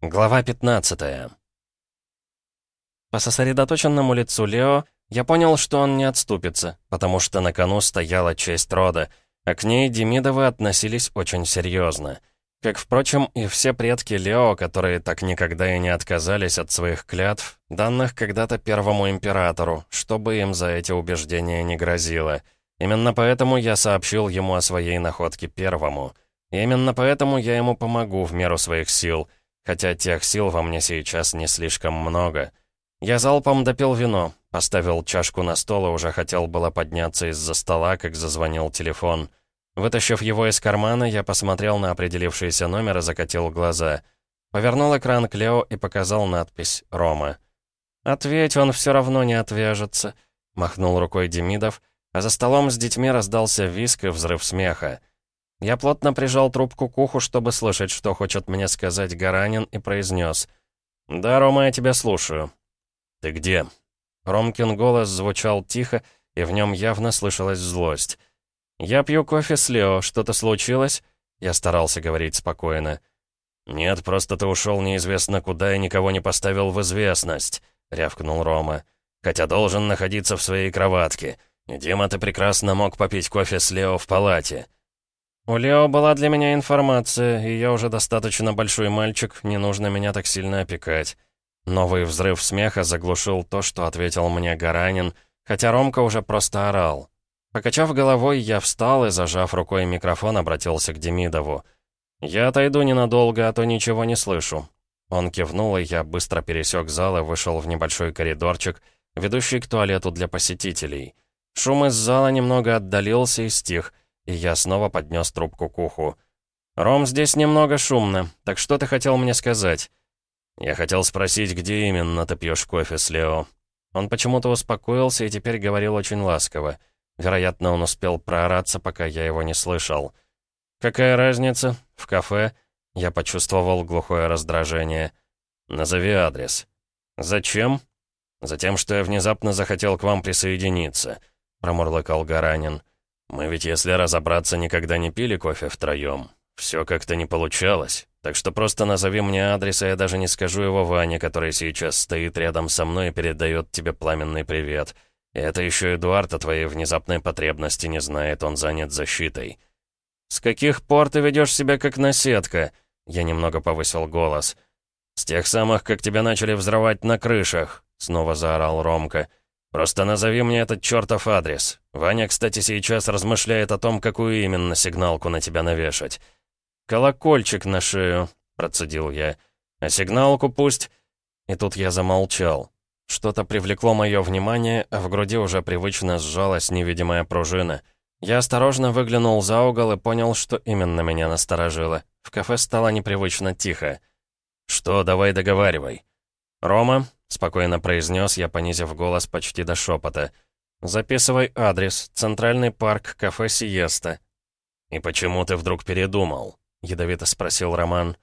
Глава 15 По сосредоточенному лицу Лео я понял, что он не отступится, потому что на кону стояла честь рода, а к ней Демидовы относились очень серьезно. Как, впрочем, и все предки Лео, которые так никогда и не отказались от своих клятв, данных когда-то первому императору, чтобы им за эти убеждения не грозило. Именно поэтому я сообщил ему о своей находке первому. И именно поэтому я ему помогу в меру своих сил — хотя тех сил во мне сейчас не слишком много. Я залпом допил вино, поставил чашку на стол и уже хотел было подняться из-за стола, как зазвонил телефон. Вытащив его из кармана, я посмотрел на определившийся номер и закатил глаза. Повернул экран к Лео и показал надпись «Рома». «Ответь, он все равно не отвяжется», — махнул рукой Демидов, а за столом с детьми раздался виск и взрыв смеха. Я плотно прижал трубку к уху, чтобы слышать, что хочет мне сказать Гаранин, и произнес. «Да, Рома, я тебя слушаю». «Ты где?» Ромкин голос звучал тихо, и в нем явно слышалась злость. «Я пью кофе с Лео. Что-то случилось?» Я старался говорить спокойно. «Нет, просто ты ушел неизвестно куда и никого не поставил в известность», — рявкнул Рома. «Хотя должен находиться в своей кроватке. Дима, ты прекрасно мог попить кофе с Лео в палате». «У Лео была для меня информация, и я уже достаточно большой мальчик, не нужно меня так сильно опекать». Новый взрыв смеха заглушил то, что ответил мне Гаранин, хотя Ромка уже просто орал. Покачав головой, я встал и, зажав рукой микрофон, обратился к Демидову. «Я отойду ненадолго, а то ничего не слышу». Он кивнул, и я быстро пересек зал и вышел в небольшой коридорчик, ведущий к туалету для посетителей. Шум из зала немного отдалился и стих — и я снова поднес трубку к уху. «Ром, здесь немного шумно, так что ты хотел мне сказать?» «Я хотел спросить, где именно ты пьешь кофе с Лео?» Он почему-то успокоился и теперь говорил очень ласково. Вероятно, он успел проораться, пока я его не слышал. «Какая разница? В кафе?» Я почувствовал глухое раздражение. «Назови адрес». «Зачем?» «Затем, что я внезапно захотел к вам присоединиться», — промурлыкал Гаранин. Мы ведь, если разобраться, никогда не пили кофе втроем. Все как-то не получалось. Так что просто назови мне адрес, а я даже не скажу его Ване, который сейчас стоит рядом со мной и передает тебе пламенный привет. И это еще Эдуард о твоей внезапной потребности не знает, он занят защитой. «С каких пор ты ведешь себя как наседка?» Я немного повысил голос. «С тех самых, как тебя начали взрывать на крышах», — снова заорал Ромка. «Просто назови мне этот чертов адрес. Ваня, кстати, сейчас размышляет о том, какую именно сигналку на тебя навешать». «Колокольчик на шею», — процедил я. «А сигналку пусть...» И тут я замолчал. Что-то привлекло мое внимание, а в груди уже привычно сжалась невидимая пружина. Я осторожно выглянул за угол и понял, что именно меня насторожило. В кафе стало непривычно тихо. «Что, давай договаривай». «Рома, — спокойно произнес я, понизив голос почти до шепота. «Записывай адрес. Центральный парк, кафе «Сиеста». «И почему ты вдруг передумал?» — ядовито спросил Роман.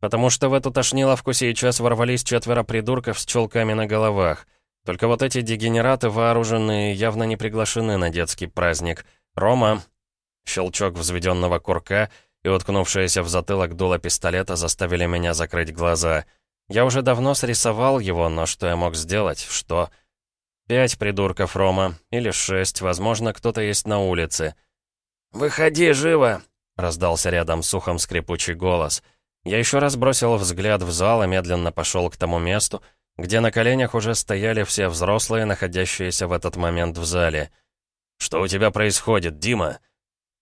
«Потому что в эту тошниловку сейчас ворвались четверо придурков с челками на головах. Только вот эти дегенераты вооруженные явно не приглашены на детский праздник. Рома...» Щелчок взведенного курка и уткнувшаяся в затылок дуло пистолета заставили меня закрыть глаза — я уже давно срисовал его, но что я мог сделать? Что? Пять придурков, Рома. Или шесть, возможно, кто-то есть на улице. «Выходи, живо!» — раздался рядом с ухом скрипучий голос. Я еще раз бросил взгляд в зал и медленно пошел к тому месту, где на коленях уже стояли все взрослые, находящиеся в этот момент в зале. «Что у тебя происходит, Дима?»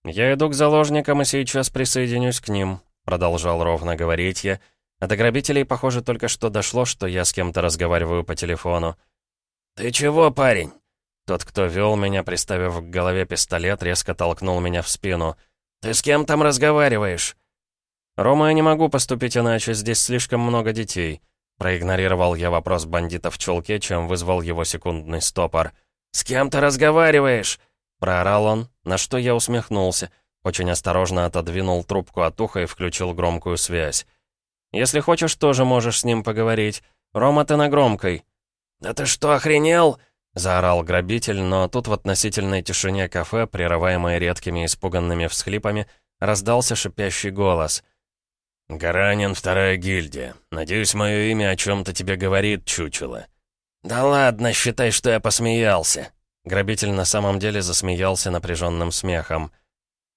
«Я иду к заложникам и сейчас присоединюсь к ним», — продолжал ровно говорить я, — а до грабителей, похоже, только что дошло, что я с кем-то разговариваю по телефону. «Ты чего, парень?» Тот, кто вел меня, приставив к голове пистолет, резко толкнул меня в спину. «Ты с кем там разговариваешь?» «Рома, я не могу поступить иначе, здесь слишком много детей». Проигнорировал я вопрос бандита в чулке, чем вызвал его секундный стопор. «С кем ты разговариваешь?» Проорал он, на что я усмехнулся. Очень осторожно отодвинул трубку от уха и включил громкую связь. Если хочешь, тоже можешь с ним поговорить. Рома, ты на громкой». «Да ты что, охренел?» — заорал грабитель, но тут в относительной тишине кафе, прерываемой редкими испуганными всхлипами, раздался шипящий голос. «Гаранин, вторая гильдия. Надеюсь, мое имя о чем-то тебе говорит, чучело». «Да ладно, считай, что я посмеялся». Грабитель на самом деле засмеялся напряженным смехом.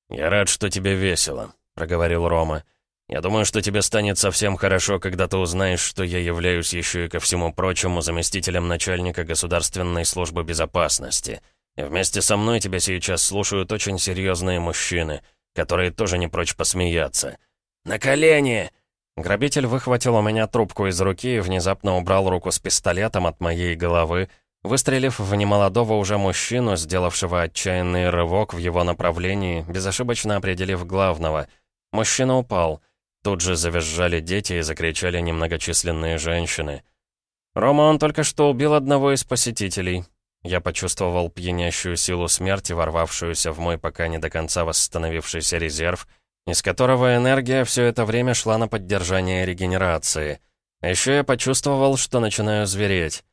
«Я рад, что тебе весело», — проговорил Рома. «Я думаю, что тебе станет совсем хорошо, когда ты узнаешь, что я являюсь еще и ко всему прочему заместителем начальника Государственной службы безопасности. И вместе со мной тебя сейчас слушают очень серьезные мужчины, которые тоже не прочь посмеяться». «На колени!» Грабитель выхватил у меня трубку из руки и внезапно убрал руку с пистолетом от моей головы, выстрелив в немолодого уже мужчину, сделавшего отчаянный рывок в его направлении, безошибочно определив главного. Мужчина упал. Тут же завизжали дети и закричали немногочисленные женщины. «Рома, он только что убил одного из посетителей». Я почувствовал пьянящую силу смерти, ворвавшуюся в мой пока не до конца восстановившийся резерв — из которого энергия все это время шла на поддержание регенерации. А еще я почувствовал, что начинаю звереть.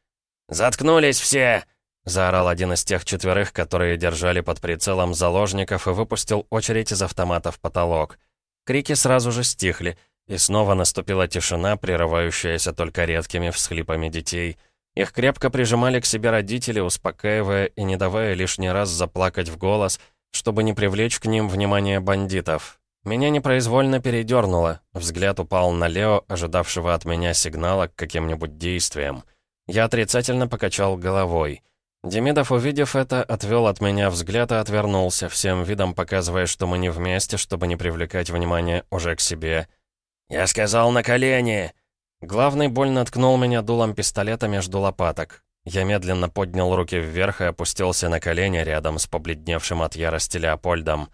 «Заткнулись все!» — заорал один из тех четверых, которые держали под прицелом заложников и выпустил очередь из автомата в потолок. Крики сразу же стихли, и снова наступила тишина, прерывающаяся только редкими всхлипами детей. Их крепко прижимали к себе родители, успокаивая и не давая лишний раз заплакать в голос, чтобы не привлечь к ним внимание бандитов. Меня непроизвольно передернуло. Взгляд упал на Лео, ожидавшего от меня сигнала к каким-нибудь действиям. Я отрицательно покачал головой. Демидов, увидев это, отвел от меня взгляд и отвернулся, всем видом показывая, что мы не вместе, чтобы не привлекать внимание уже к себе. «Я сказал на колени!» Главный больно ткнул меня дулом пистолета между лопаток. Я медленно поднял руки вверх и опустился на колени рядом с побледневшим от ярости Леопольдом.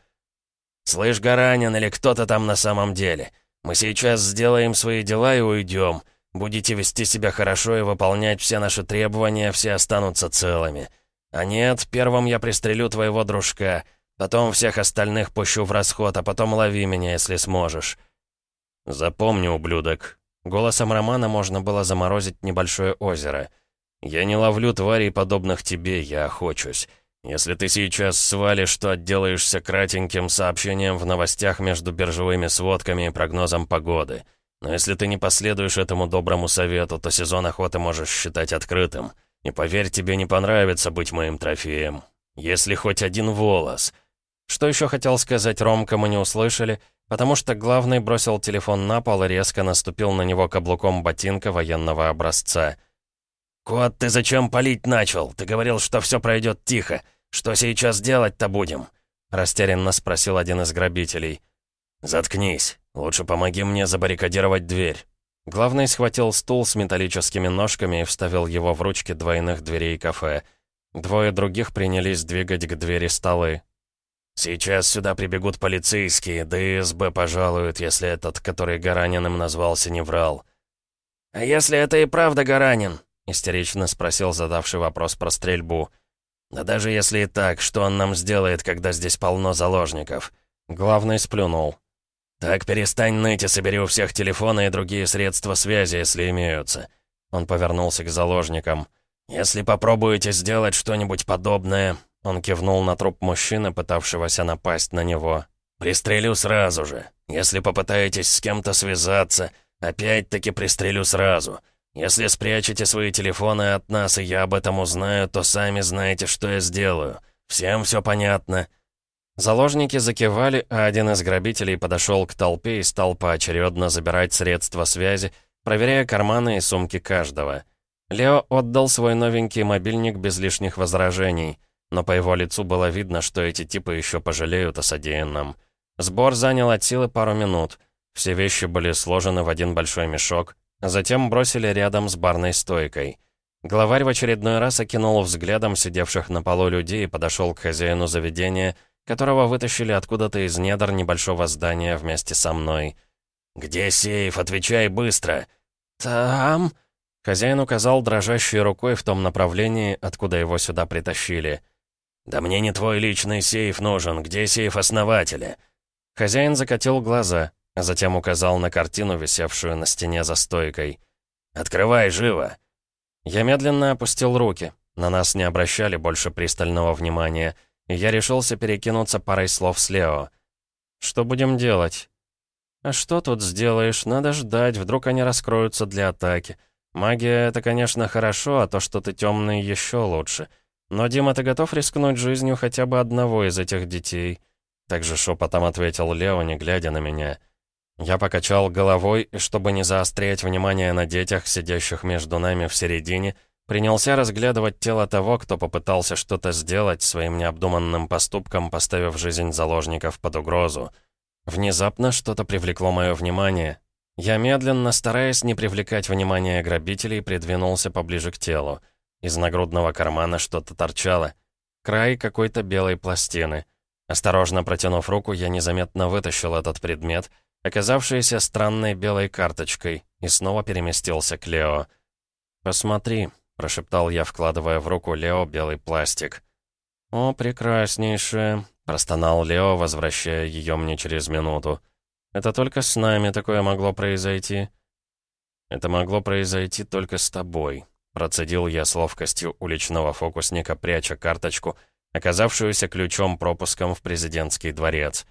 «Слышь, Гаранин, или кто-то там на самом деле, мы сейчас сделаем свои дела и уйдем. Будете вести себя хорошо и выполнять все наши требования, все останутся целыми. А нет, первым я пристрелю твоего дружка, потом всех остальных пущу в расход, а потом лови меня, если сможешь». «Запомни, ублюдок». Голосом Романа можно было заморозить небольшое озеро. «Я не ловлю тварей, подобных тебе, я охочусь. Если ты сейчас свалишь, то отделаешься кратеньким сообщением в новостях между биржевыми сводками и прогнозом погоды. Но если ты не последуешь этому доброму совету, то сезон охоты можешь считать открытым. И поверь, тебе не понравится быть моим трофеем. Если хоть один волос. Что еще хотел сказать Ромка, мы не услышали, потому что главный бросил телефон на пол и резко наступил на него каблуком ботинка военного образца. «Кот, ты зачем палить начал? Ты говорил, что все пройдет тихо. «Что сейчас делать-то будем?» — растерянно спросил один из грабителей. «Заткнись. Лучше помоги мне забаррикадировать дверь». Главный схватил стул с металлическими ножками и вставил его в ручки двойных дверей кафе. Двое других принялись двигать к двери столы. «Сейчас сюда прибегут полицейские, да и СБ пожалуют, если этот, который Гараниным назвался, не врал». «А если это и правда Гаранин?» — истерично спросил задавший вопрос про стрельбу. Да даже если и так, что он нам сделает, когда здесь полно заложников? Главный сплюнул. Так перестань ныть и собери у всех телефоны и другие средства связи, если имеются. Он повернулся к заложникам. «Если попробуете сделать что-нибудь подобное...» Он кивнул на труп мужчины, пытавшегося напасть на него. «Пристрелю сразу же. Если попытаетесь с кем-то связаться, опять-таки пристрелю сразу. Если спрячете свои телефоны от нас, и я об этом узнаю, то сами знаете, что я сделаю. Всем все понятно». Заложники закивали, а один из грабителей подошел к толпе и стал поочередно забирать средства связи, проверяя карманы и сумки каждого. Лео отдал свой новенький мобильник без лишних возражений, но по его лицу было видно, что эти типы еще пожалеют о содеянном. Сбор занял от силы пару минут. Все вещи были сложены в один большой мешок, Затем бросили рядом с барной стойкой. Главарь в очередной раз окинул взглядом сидевших на полу людей и подошел к хозяину заведения, которого вытащили откуда-то из недр небольшого здания вместе со мной. «Где сейф? Отвечай быстро!» «Там...» Хозяин указал дрожащей рукой в том направлении, откуда его сюда притащили. «Да мне не твой личный сейф нужен. Где сейф основателя?» Хозяин закатил глаза а затем указал на картину, висевшую на стене за стойкой. «Открывай, живо!» Я медленно опустил руки. На нас не обращали больше пристального внимания, я решился перекинуться парой слов с Лео. «Что будем делать?» «А что тут сделаешь? Надо ждать, вдруг они раскроются для атаки. Магия — это, конечно, хорошо, а то, что ты темный, еще лучше. Но, Дима, ты готов рискнуть жизнью хотя бы одного из этих детей?» Также шепотом ответил Лео, не глядя на меня. Я покачал головой, и чтобы не заострять внимание на детях, сидящих между нами в середине, принялся разглядывать тело того, кто попытался что-то сделать своим необдуманным поступком, поставив жизнь заложников под угрозу. Внезапно что-то привлекло мое внимание. Я медленно, стараясь не привлекать внимание грабителей, придвинулся поближе к телу. Из нагрудного кармана что-то торчало. Край какой-то белой пластины. Осторожно протянув руку, я незаметно вытащил этот предмет — оказавшийся странной белой карточкой, и снова переместился к Лео. «Посмотри», — прошептал я, вкладывая в руку Лео белый пластик. «О, прекраснейшее», — простонал Лео, возвращая ее мне через минуту. «Это только с нами такое могло произойти». «Это могло произойти только с тобой», — процедил я с ловкостью уличного фокусника, пряча карточку, оказавшуюся ключом-пропуском в президентский дворец.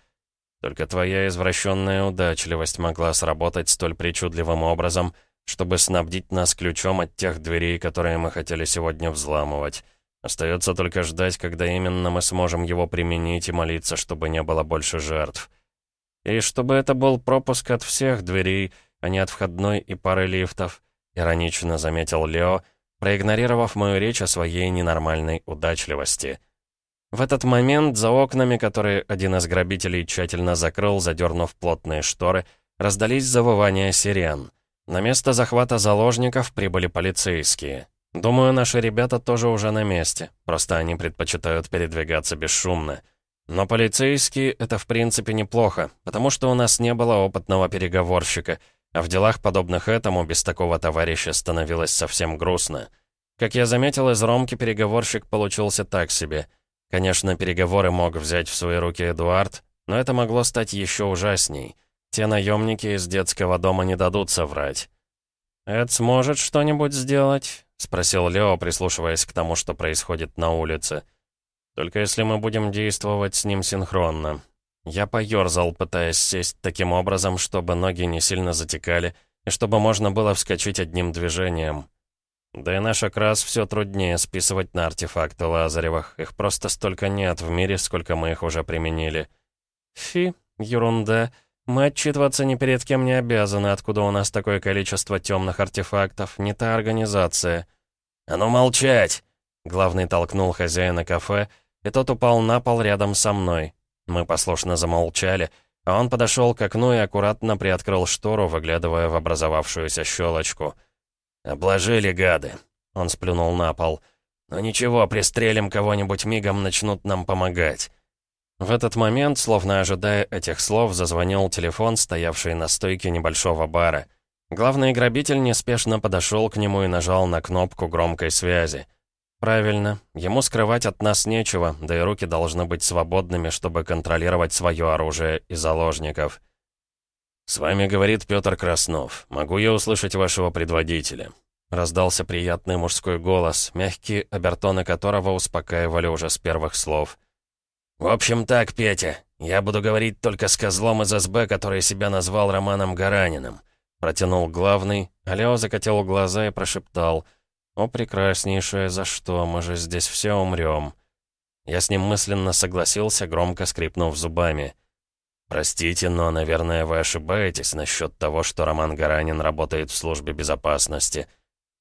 Только твоя извращенная удачливость могла сработать столь причудливым образом, чтобы снабдить нас ключом от тех дверей, которые мы хотели сегодня взламывать. Остается только ждать, когда именно мы сможем его применить и молиться, чтобы не было больше жертв. И чтобы это был пропуск от всех дверей, а не от входной и пары лифтов, иронично заметил Лео, проигнорировав мою речь о своей ненормальной удачливости. В этот момент за окнами, которые один из грабителей тщательно закрыл, задернув плотные шторы, раздались завывания сирен. На место захвата заложников прибыли полицейские. Думаю, наши ребята тоже уже на месте, просто они предпочитают передвигаться бесшумно. Но полицейские — это в принципе неплохо, потому что у нас не было опытного переговорщика, а в делах, подобных этому, без такого товарища становилось совсем грустно. Как я заметил, из Ромки переговорщик получился так себе — Конечно, переговоры мог взять в свои руки Эдуард, но это могло стать еще ужасней. Те наемники из детского дома не дадут соврать. «Эд сможет что-нибудь сделать?» — спросил Лео, прислушиваясь к тому, что происходит на улице. «Только если мы будем действовать с ним синхронно». Я поёрзал, пытаясь сесть таким образом, чтобы ноги не сильно затекали, и чтобы можно было вскочить одним движением. Да и наш окрас все труднее списывать на артефакты Лазаревых. Их просто столько нет в мире, сколько мы их уже применили. Фи, ерунда. Мы отчитываться ни перед кем не обязаны, откуда у нас такое количество темных артефактов. Не та организация. «А ну молчать!» Главный толкнул хозяина кафе, и тот упал на пол рядом со мной. Мы послушно замолчали, а он подошел к окну и аккуратно приоткрыл штору, выглядывая в образовавшуюся щелочку — «Обложили, гады!» Он сплюнул на пол. «Но ничего, пристрелим кого-нибудь мигом, начнут нам помогать». В этот момент, словно ожидая этих слов, зазвонил телефон, стоявший на стойке небольшого бара. Главный грабитель неспешно подошел к нему и нажал на кнопку громкой связи. «Правильно. Ему скрывать от нас нечего, да и руки должны быть свободными, чтобы контролировать свое оружие и заложников». «С вами говорит Петр Краснов. Могу я услышать вашего предводителя?» Раздался приятный мужской голос, мягкие обертоны которого успокаивали уже с первых слов. «В общем так, Петя, я буду говорить только с козлом из СБ, который себя назвал Романом Гараниным», протянул главный, а Лео закатил глаза и прошептал. «О, прекраснейшее, за что? Мы же здесь все умрем». Я с ним мысленно согласился, громко скрипнув зубами. «Простите, но, наверное, вы ошибаетесь насчет того, что Роман Гаранин работает в службе безопасности.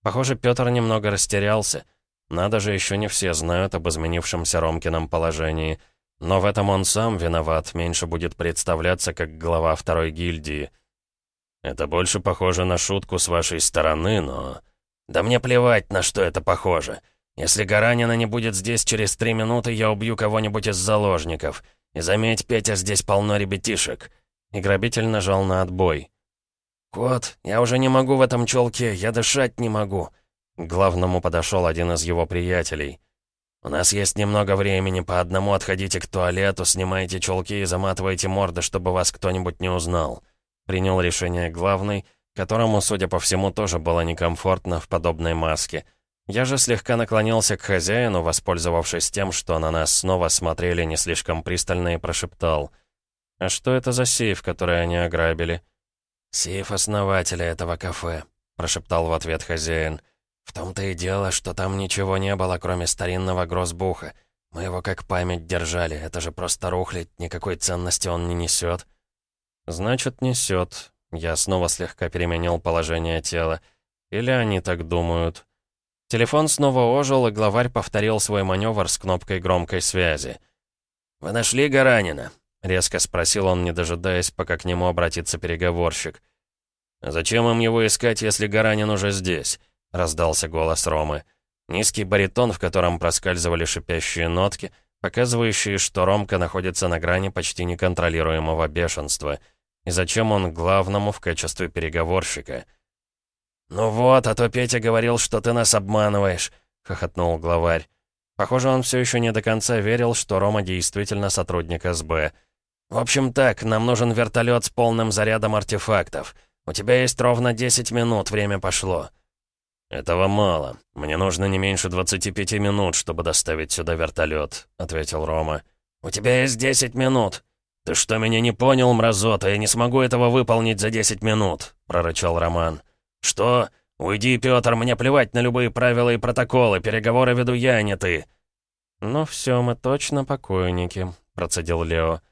Похоже, Петр немного растерялся. Надо же, еще не все знают об изменившемся Ромкином положении. Но в этом он сам виноват, меньше будет представляться как глава второй гильдии. Это больше похоже на шутку с вашей стороны, но... Да мне плевать, на что это похоже. Если Гаранина не будет здесь через три минуты, я убью кого-нибудь из заложников». И заметь, Петя, здесь полно ребятишек». И грабитель нажал на отбой. «Кот, я уже не могу в этом чулке, я дышать не могу». К главному подошел один из его приятелей. «У нас есть немного времени, по одному отходите к туалету, снимайте чулки и заматывайте морды, чтобы вас кто-нибудь не узнал». Принял решение главный, которому, судя по всему, тоже было некомфортно в подобной маске — я же слегка наклонился к хозяину, воспользовавшись тем, что на нас снова смотрели не слишком пристально и прошептал. «А что это за сейф, который они ограбили?» «Сейф основателя этого кафе», — прошептал в ответ хозяин. «В том-то и дело, что там ничего не было, кроме старинного грозбуха. Мы его как память держали, это же просто рухлить, никакой ценности он не несет». «Значит, несет». Я снова слегка переменил положение тела. Или они так думают. Телефон снова ожил, и главарь повторил свой маневр с кнопкой громкой связи. «Вы нашли Гаранина?» — резко спросил он, не дожидаясь, пока к нему обратится переговорщик. «Зачем им его искать, если Гаранин уже здесь?» — раздался голос Ромы. Низкий баритон, в котором проскальзывали шипящие нотки, показывающие, что Ромка находится на грани почти неконтролируемого бешенства. И зачем он главному в качестве переговорщика — «Ну вот, а то Петя говорил, что ты нас обманываешь», — хохотнул главарь. Похоже, он все еще не до конца верил, что Рома действительно сотрудник СБ. «В общем так, нам нужен вертолет с полным зарядом артефактов. У тебя есть ровно 10 минут, время пошло». «Этого мало. Мне нужно не меньше 25 минут, чтобы доставить сюда вертолет», — ответил Рома. «У тебя есть 10 минут». «Ты что, меня не понял, мразота? Я не смогу этого выполнить за 10 минут», — прорычал Роман. «Что? Уйди, Пётр, мне плевать на любые правила и протоколы, переговоры веду я, а не ты». «Ну все, мы точно покойники», — процедил Лео.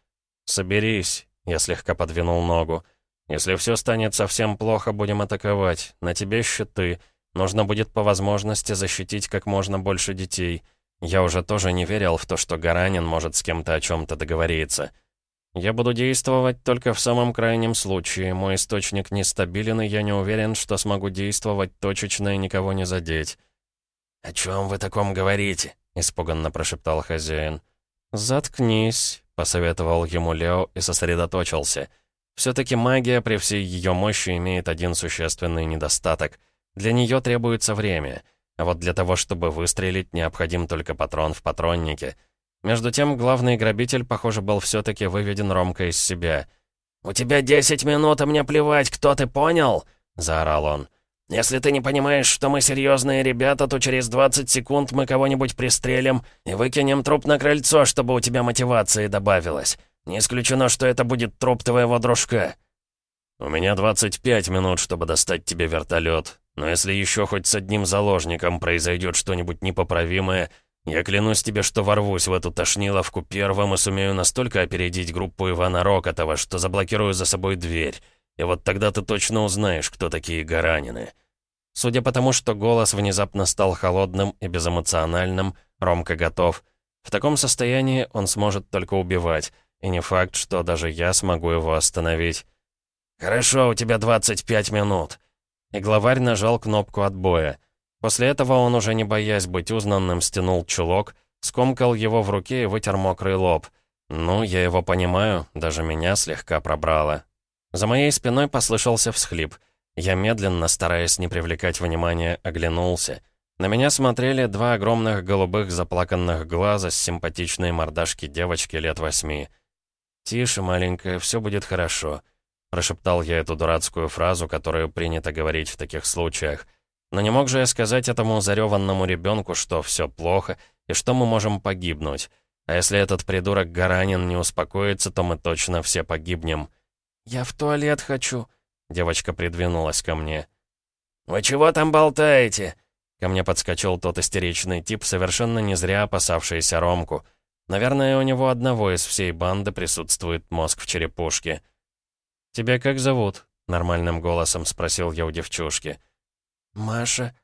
«Соберись», — я слегка подвинул ногу. «Если все станет совсем плохо, будем атаковать. На тебе щиты. Нужно будет по возможности защитить как можно больше детей. Я уже тоже не верил в то, что Гаранин может с кем-то о чем-то договориться». «Я буду действовать только в самом крайнем случае. Мой источник нестабилен, и я не уверен, что смогу действовать точечно и никого не задеть». «О чем вы таком говорите?» — испуганно прошептал хозяин. «Заткнись», — посоветовал ему Лео и сосредоточился. «Все-таки магия при всей ее мощи имеет один существенный недостаток. Для нее требуется время, а вот для того, чтобы выстрелить, необходим только патрон в патроннике». Между тем, главный грабитель, похоже, был все-таки выведен Ромка из себя. «У тебя десять минут, а мне плевать, кто ты, понял?» — заорал он. «Если ты не понимаешь, что мы серьезные ребята, то через 20 секунд мы кого-нибудь пристрелим и выкинем труп на крыльцо, чтобы у тебя мотивации добавилось. Не исключено, что это будет труп твоего дружка». «У меня 25 минут, чтобы достать тебе вертолет. Но если еще хоть с одним заложником произойдет что-нибудь непоправимое, я клянусь тебе, что ворвусь в эту тошниловку первым и сумею настолько опередить группу Ивана Рокотова, что заблокирую за собой дверь. И вот тогда ты точно узнаешь, кто такие Гаранины». Судя по тому, что голос внезапно стал холодным и безэмоциональным, Ромка готов. В таком состоянии он сможет только убивать, и не факт, что даже я смогу его остановить. «Хорошо, у тебя 25 минут». И главарь нажал кнопку отбоя. После этого он, уже не боясь быть узнанным, стянул чулок, скомкал его в руке и вытер мокрый лоб. Ну, я его понимаю, даже меня слегка пробрало. За моей спиной послышался всхлип. Я медленно, стараясь не привлекать внимания, оглянулся. На меня смотрели два огромных голубых заплаканных глаза с симпатичной мордашки девочки лет восьми. «Тише, маленькая, все будет хорошо», — прошептал я эту дурацкую фразу, которую принято говорить в таких случаях — но не мог же я сказать этому зареванному ребенку, что все плохо и что мы можем погибнуть. А если этот придурок Гаранин не успокоится, то мы точно все погибнем. «Я в туалет хочу», — девочка придвинулась ко мне. «Вы чего там болтаете?» Ко мне подскочил тот истеричный тип, совершенно не зря опасавшийся Ромку. Наверное, у него одного из всей банды присутствует мозг в черепушке. «Тебя как зовут?» — нормальным голосом спросил я у девчушки. «Маша...»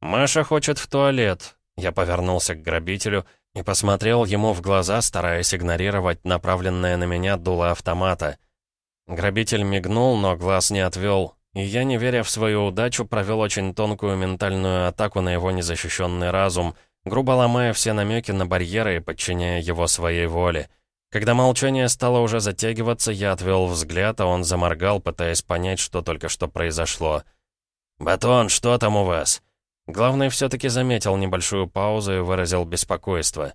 «Маша хочет в туалет». Я повернулся к грабителю и посмотрел ему в глаза, стараясь игнорировать направленное на меня дуло автомата. Грабитель мигнул, но глаз не отвел, и я, не веря в свою удачу, провел очень тонкую ментальную атаку на его незащищенный разум, грубо ломая все намеки на барьеры и подчиняя его своей воле. Когда молчание стало уже затягиваться, я отвел взгляд, а он заморгал, пытаясь понять, что только что произошло. «Батон, что там у вас?» Главный все-таки заметил небольшую паузу и выразил беспокойство.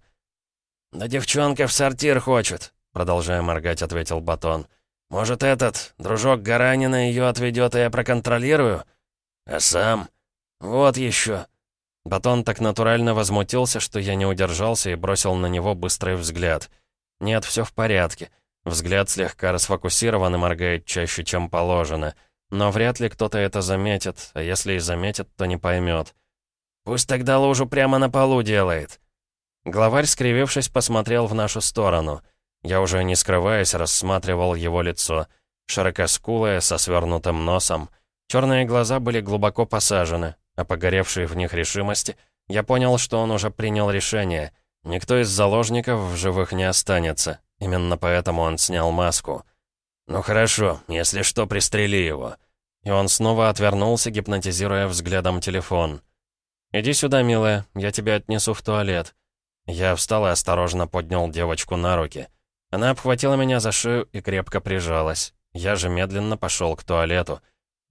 «Да девчонка в сортир хочет», — продолжая моргать, ответил Батон. «Может, этот, дружок Гаранина, ее отведет, и я проконтролирую? А сам? Вот еще». Батон так натурально возмутился, что я не удержался и бросил на него быстрый взгляд. «Нет, все в порядке. Взгляд слегка расфокусирован и моргает чаще, чем положено. Но вряд ли кто-то это заметит, а если и заметит, то не поймет. «Пусть тогда лужу прямо на полу делает». Главарь, скривившись, посмотрел в нашу сторону. Я уже не скрываясь, рассматривал его лицо. Широкоскулое, со свернутым носом. Черные глаза были глубоко посажены, а погоревшей в них решимости, я понял, что он уже принял решение. Никто из заложников в живых не останется. Именно поэтому он снял маску. «Ну хорошо, если что, пристрели его». И он снова отвернулся, гипнотизируя взглядом телефон. «Иди сюда, милая, я тебя отнесу в туалет». Я встал и осторожно поднял девочку на руки. Она обхватила меня за шею и крепко прижалась. Я же медленно пошел к туалету.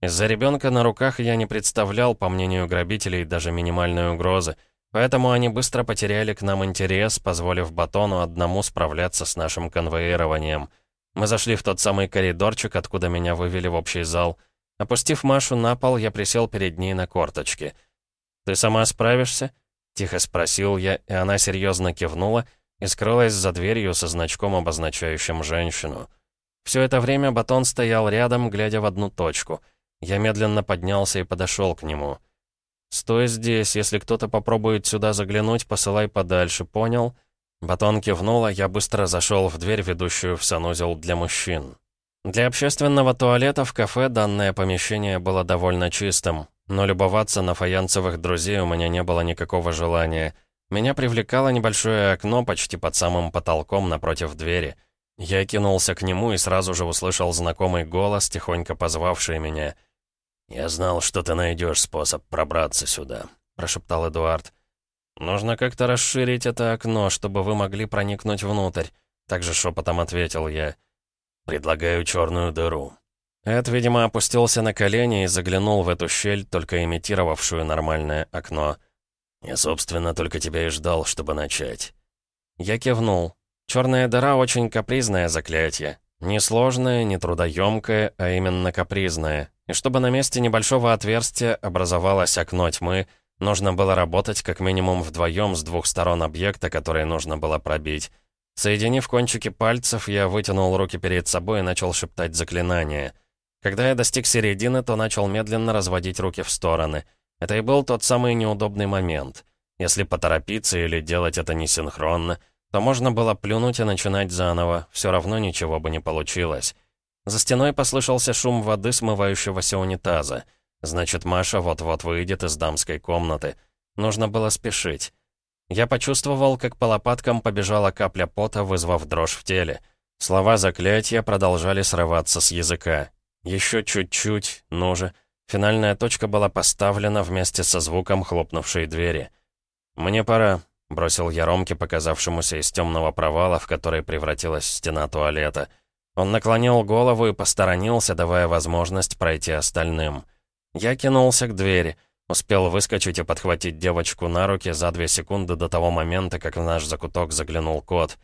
Из-за ребенка на руках я не представлял, по мнению грабителей, даже минимальной угрозы, поэтому они быстро потеряли к нам интерес, позволив Батону одному справляться с нашим конвоированием. Мы зашли в тот самый коридорчик, откуда меня вывели в общий зал. Опустив Машу на пол, я присел перед ней на корточки. «Ты сама справишься?» — тихо спросил я, и она серьезно кивнула и скрылась за дверью со значком, обозначающим женщину. Все это время Батон стоял рядом, глядя в одну точку — я медленно поднялся и подошел к нему. «Стой здесь, если кто-то попробует сюда заглянуть, посылай подальше, понял?» Батон кивнул, а я быстро зашел в дверь, ведущую в санузел для мужчин. Для общественного туалета в кафе данное помещение было довольно чистым, но любоваться на фаянсовых друзей у меня не было никакого желания. Меня привлекало небольшое окно почти под самым потолком напротив двери. Я кинулся к нему и сразу же услышал знакомый голос, тихонько позвавший меня — «Я знал, что ты найдешь способ пробраться сюда», — прошептал Эдуард. «Нужно как-то расширить это окно, чтобы вы могли проникнуть внутрь», — также шепотом ответил я. «Предлагаю черную дыру». Эд, видимо, опустился на колени и заглянул в эту щель, только имитировавшую нормальное окно. «Я, собственно, только тебя и ждал, чтобы начать». Я кивнул. Черная дыра — очень капризное заклятие. Несложное, не трудоемкое, а именно капризное. И чтобы на месте небольшого отверстия образовалось окно тьмы, нужно было работать как минимум вдвоем с двух сторон объекта, который нужно было пробить. Соединив кончики пальцев, я вытянул руки перед собой и начал шептать заклинание. Когда я достиг середины, то начал медленно разводить руки в стороны. Это и был тот самый неудобный момент. Если поторопиться или делать это несинхронно, то можно было плюнуть и начинать заново, все равно ничего бы не получилось. За стеной послышался шум воды, смывающегося унитаза. Значит, Маша вот-вот выйдет из дамской комнаты. Нужно было спешить. Я почувствовал, как по лопаткам побежала капля пота, вызвав дрожь в теле. Слова заклятия продолжали срываться с языка. Еще чуть-чуть, ну же. Финальная точка была поставлена вместе со звуком хлопнувшей двери. «Мне пора», — бросил я Ромке, показавшемуся из темного провала, в который превратилась стена туалета. Он наклонил голову и посторонился, давая возможность пройти остальным. Я кинулся к двери, успел выскочить и подхватить девочку на руки за две секунды до того момента, как в наш закуток заглянул кот.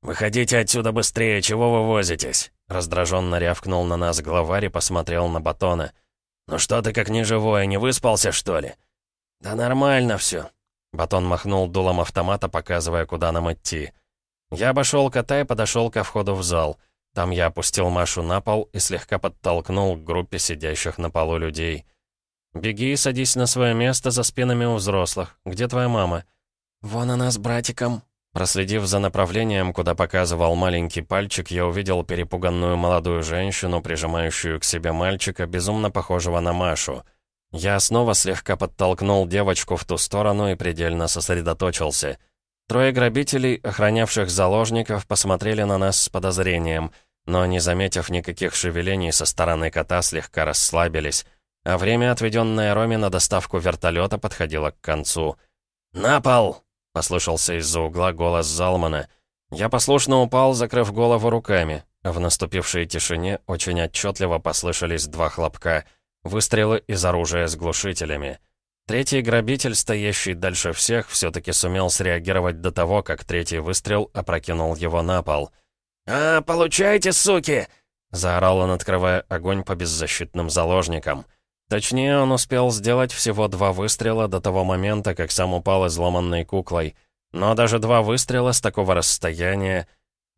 «Выходите отсюда быстрее, чего вы возитесь?» Раздраженно рявкнул на нас главарь и посмотрел на батона. «Ну что ты как неживой, не выспался, что ли?» «Да нормально все», Батон махнул дулом автомата, показывая, куда нам идти. Я обошел кота и подошел ко входу в зал. Там я опустил Машу на пол и слегка подтолкнул к группе сидящих на полу людей. «Беги и садись на свое место за спинами у взрослых. Где твоя мама?» «Вон она с братиком». Проследив за направлением, куда показывал маленький пальчик, я увидел перепуганную молодую женщину, прижимающую к себе мальчика, безумно похожего на Машу — я снова слегка подтолкнул девочку в ту сторону и предельно сосредоточился. Трое грабителей, охранявших заложников, посмотрели на нас с подозрением, но, не заметив никаких шевелений со стороны кота, слегка расслабились, а время, отведенное Роме на доставку вертолета, подходило к концу. «На пол!» — послышался из-за угла голос Залмана. Я послушно упал, закрыв голову руками. В наступившей тишине очень отчетливо послышались два хлопка — Выстрелы из оружия с глушителями. Третий грабитель, стоящий дальше всех, все-таки сумел среагировать до того, как третий выстрел опрокинул его на пол. «А, получайте, суки!» — заорал он, открывая огонь по беззащитным заложникам. Точнее, он успел сделать всего два выстрела до того момента, как сам упал изломанной куклой. Но даже два выстрела с такого расстояния...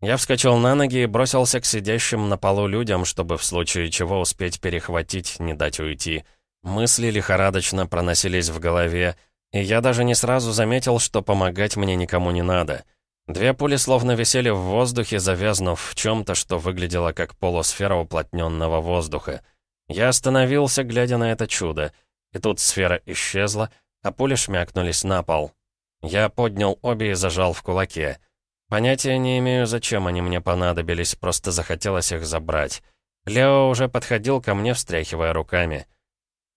Я вскочил на ноги и бросился к сидящим на полу людям, чтобы в случае чего успеть перехватить, не дать уйти. Мысли лихорадочно проносились в голове, и я даже не сразу заметил, что помогать мне никому не надо. Две пули словно висели в воздухе, завязнув в чем-то, что выглядело как полусфера уплотненного воздуха. Я остановился, глядя на это чудо, и тут сфера исчезла, а пули шмякнулись на пол. Я поднял обе и зажал в кулаке. Понятия не имею, зачем они мне понадобились, просто захотелось их забрать. Лео уже подходил ко мне, встряхивая руками.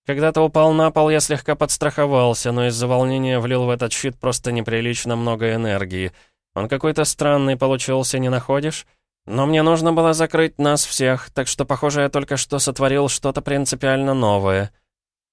Когда то упал на пол, я слегка подстраховался, но из-за волнения влил в этот щит просто неприлично много энергии. Он какой-то странный получился, не находишь? Но мне нужно было закрыть нас всех, так что, похоже, я только что сотворил что-то принципиально новое.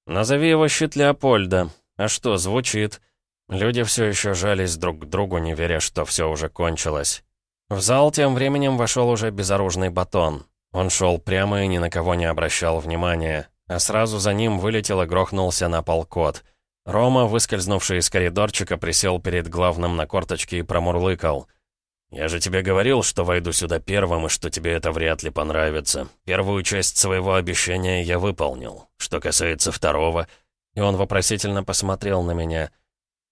Назови его щит Леопольда. А что, звучит? Люди все еще жались друг к другу, не веря, что все уже кончилось. В зал тем временем вошел уже безоружный батон. Он шел прямо и ни на кого не обращал внимания, а сразу за ним вылетел и грохнулся на пол кот. Рома, выскользнувший из коридорчика, присел перед главным на корточке и промурлыкал. «Я же тебе говорил, что войду сюда первым, и что тебе это вряд ли понравится. Первую часть своего обещания я выполнил. Что касается второго...» И он вопросительно посмотрел на меня —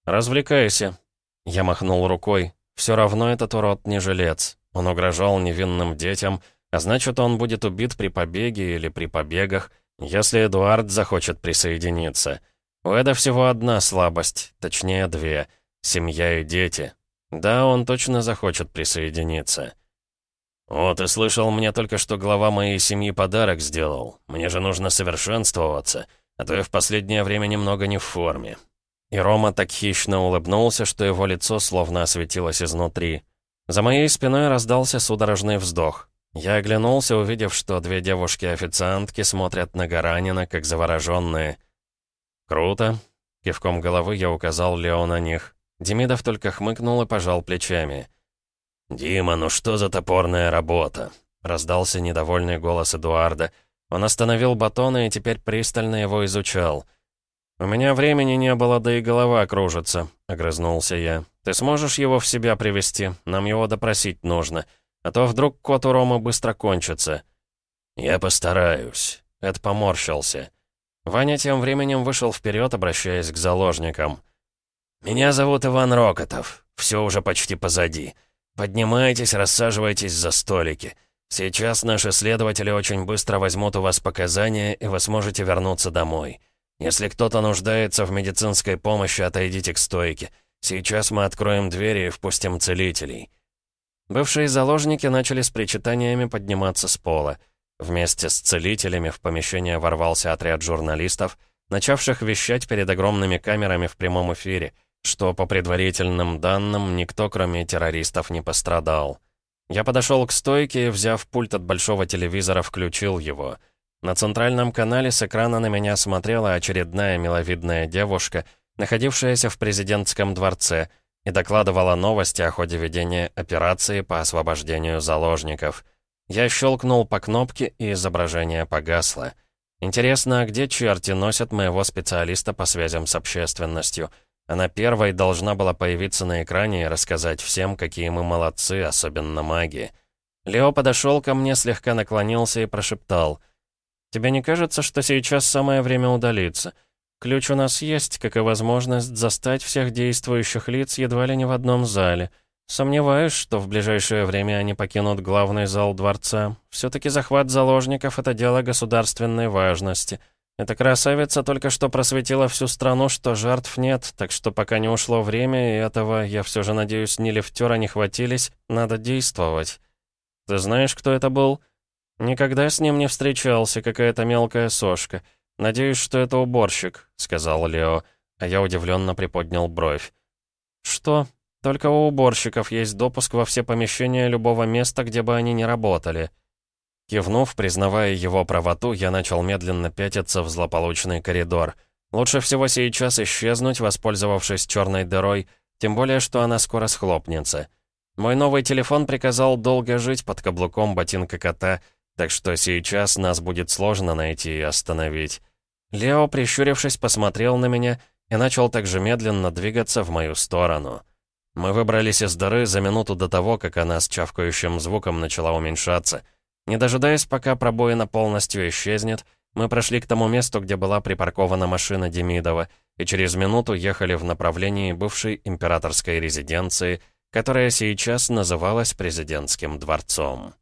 «Развлекайся». Я махнул рукой. «Все равно этот урод не жилец. Он угрожал невинным детям, а значит, он будет убит при побеге или при побегах, если Эдуард захочет присоединиться. У Эда всего одна слабость, точнее две — семья и дети. Да, он точно захочет присоединиться». «О, ты слышал, мне только что глава моей семьи подарок сделал. Мне же нужно совершенствоваться, а то я в последнее время немного не в форме. И Рома так хищно улыбнулся, что его лицо словно осветилось изнутри. За моей спиной раздался судорожный вздох. Я оглянулся, увидев, что две девушки-официантки смотрят на Гаранина, как завороженные. «Круто!» — кивком головы я указал Лео на них. Демидов только хмыкнул и пожал плечами. «Дима, ну что за топорная работа?» — раздался недовольный голос Эдуарда. Он остановил батона и теперь пристально его изучал — «У меня времени не было, да и голова кружится», — огрызнулся я. «Ты сможешь его в себя привести? Нам его допросить нужно. А то вдруг кот у Ромы быстро кончится». «Я постараюсь», — Эд поморщился. Ваня тем временем вышел вперед, обращаясь к заложникам. «Меня зовут Иван Рокотов. Все уже почти позади. Поднимайтесь, рассаживайтесь за столики. Сейчас наши следователи очень быстро возьмут у вас показания, и вы сможете вернуться домой». Если кто-то нуждается в медицинской помощи, отойдите к стойке. Сейчас мы откроем двери и впустим целителей». Бывшие заложники начали с причитаниями подниматься с пола. Вместе с целителями в помещение ворвался отряд журналистов, начавших вещать перед огромными камерами в прямом эфире, что, по предварительным данным, никто, кроме террористов, не пострадал. Я подошел к стойке и, взяв пульт от большого телевизора, включил его — на центральном канале с экрана на меня смотрела очередная миловидная девушка, находившаяся в президентском дворце, и докладывала новости о ходе ведения операции по освобождению заложников. Я щелкнул по кнопке, и изображение погасло. Интересно, а где черти носят моего специалиста по связям с общественностью? Она первой должна была появиться на экране и рассказать всем, какие мы молодцы, особенно маги. Лео подошел ко мне, слегка наклонился и прошептал — Тебе не кажется, что сейчас самое время удалиться? Ключ у нас есть, как и возможность застать всех действующих лиц едва ли не в одном зале. Сомневаюсь, что в ближайшее время они покинут главный зал дворца. Все-таки захват заложников — это дело государственной важности. Эта красавица только что просветила всю страну, что жертв нет, так что пока не ушло время, и этого, я все же надеюсь, ни лифтера не хватились, надо действовать. Ты знаешь, кто это был?» «Никогда с ним не встречался, какая-то мелкая сошка. Надеюсь, что это уборщик», — сказал Лео, а я удивленно приподнял бровь. «Что? Только у уборщиков есть допуск во все помещения любого места, где бы они ни работали». Кивнув, признавая его правоту, я начал медленно пятиться в злополучный коридор. Лучше всего сейчас исчезнуть, воспользовавшись черной дырой, тем более, что она скоро схлопнется. Мой новый телефон приказал долго жить под каблуком ботинка кота — так что сейчас нас будет сложно найти и остановить. Лео, прищурившись, посмотрел на меня и начал также медленно двигаться в мою сторону. Мы выбрались из дыры за минуту до того, как она с чавкающим звуком начала уменьшаться. Не дожидаясь, пока пробоина полностью исчезнет, мы прошли к тому месту, где была припаркована машина Демидова, и через минуту ехали в направлении бывшей императорской резиденции, которая сейчас называлась президентским дворцом.